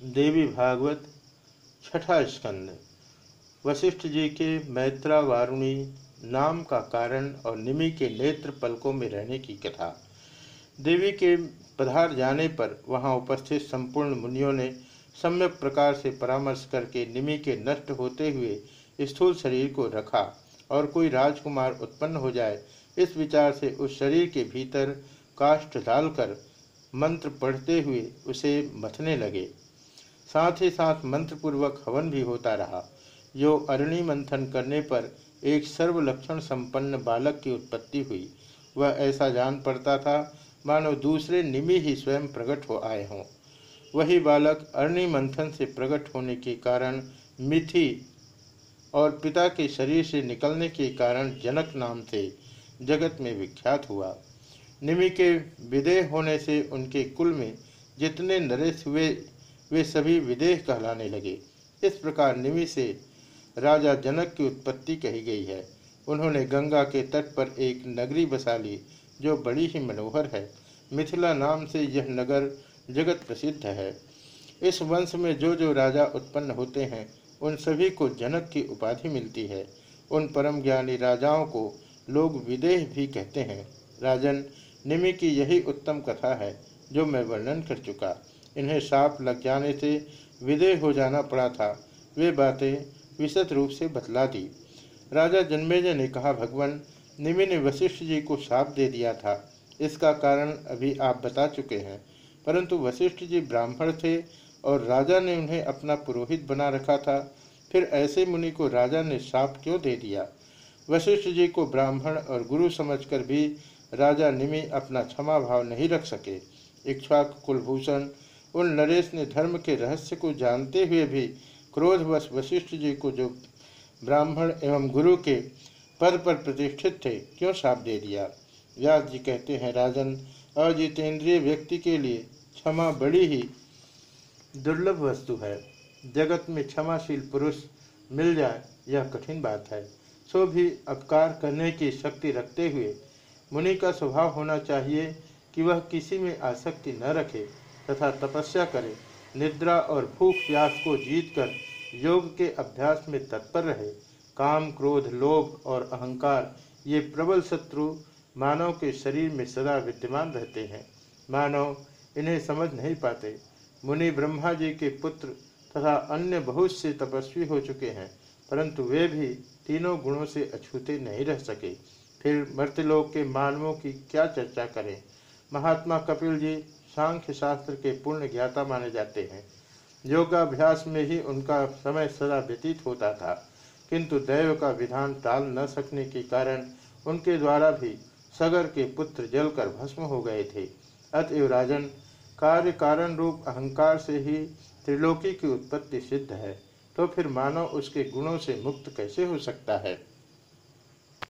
देवी भागवत, छठा स्कंद। वशिष्ठ जी के मैत्रा वारुणी नाम का कारण और निमि के नेत्र पलकों में रहने की कथा। देवी के पधार जाने पर वहाँ उपस्थित संपूर्ण मुनियों ने सम्यक प्रकार से परामर्श करके निमि के नष्ट होते हुए स्थूल शरीर को रखा और कोई राजकुमार उत्पन्न हो जाए, इस विचार से उस शरीर के भीतर काष्ठ डालकर मंत्र पढ़ते हुए उसे मथने लगे। साथ ही साथ मंत्रपूर्वक हवन भी होता रहा। जो अरणि मंथन करने पर एक सर्वलक्षण संपन्न बालक की उत्पत्ति हुई। वह ऐसा जान पड़ता था, मानो दूसरे निमि ही स्वयं प्रकट हो आए हों। वही बालक अरणि मंथन से प्रकट होने के कारण मिथि और पिता के शरीर से निकलने के कारण जनक नाम से जगत में विख्यात हुआ। निमि के विदेह होने से उनके कुल में जितने नरेश हुए वे सभी विदेह कहलाने लगे। इस प्रकार निमि से राजा जनक की उत्पत्ति कही गई है। उन्होंने गंगा के तट पर एक नगरी बसा ली, जो बड़ी ही मनोहर है। मिथिला नाम से यह नगर जगत प्रसिद्ध है। इस वंश में जो जो राजा उत्पन्न होते हैं, उन सभी को जनक की उपाधि मिलती है। उन परम ज्ञानी राजाओं को लोग विदेह भी कहते हैं। राजन, निमि की यही उत्तम कथा है, जो मैं वर्णन कर चुका। इन्हें साप लग जाने से विदेह हो जाना पड़ा था। वे बातें विशद रूप से बतला दी। राजा जन्मेजय ने कहा, भगवान निमि ने वशिष्ठ जी को साप दे दिया था। इसका कारण अभी आप बता चुके हैं। परंतु वशिष्ठ जी ब्राह्मण थे और राजा ने उन्हें अपना पुरोहित बना रखा था। फिर ऐसे मुनि को राजा ने साप क्यों दे दिया? वशिष्ठ जी को ब्राह्मण और गुरु समझकर भी राजा निमि अपना क्षमा भाव नहीं रख सके। इक्ष्वाक कुलभूषण उन नरेश ने धर्म के रहस्य को जानते हुए भी क्रोधवश वशिष्ठ जी को जो ब्राह्मण एवं गुरु के पद पर प्रतिष्ठित थे, क्यों साप दे दिया? व्यास जी कहते हैं, राजन, अजितेंद्रिय व्यक्ति के लिए क्षमा बड़ी ही दुर्लभ वस्तु है। जगत में क्षमाशील पुरुष मिल जाए, यह कठिन बात है। सो भी अपकार करने की शक्ति रखते हुए मुनि का स्वभाव होना चाहिए कि वह किसी में आसक्ति न रखे। तथा तपस्या करे। निद्रा और भूख प्यास को जीतकर योग के अभ्यास में तत्पर रहे। काम, क्रोध, लोभ और अहंकार, ये प्रबल शत्रु मानव के शरीर में सदा विद्यमान रहते हैं। मानव इन्हें समझ नहीं पाते। मुनि ब्रह्मा जी के पुत्र तथा अन्य बहुत से तपस्वी हो चुके हैं, परंतु वे भी तीनों गुणों से अछूते नहीं रह सके। फिर मृत्यलोक के मानवों की क्या चर्चा करें? महात्मा कपिल जी सांख्य शास्त्र के पूर्ण ज्ञाता माने जाते हैं। योगाभ्यास में ही उनका समय सदा व्यतीत होता था, किंतु दैव का विधान टाल न सकने के कारण उनके द्वारा भी सगर के पुत्र जलकर भस्म हो गए थे। अतएव राजन, कार्य कारण रूप अहंकार से ही त्रिलोकी की उत्पत्ति सिद्ध है तो फिर मानव उसके गुणों से मुक्त कैसे हो सकता है?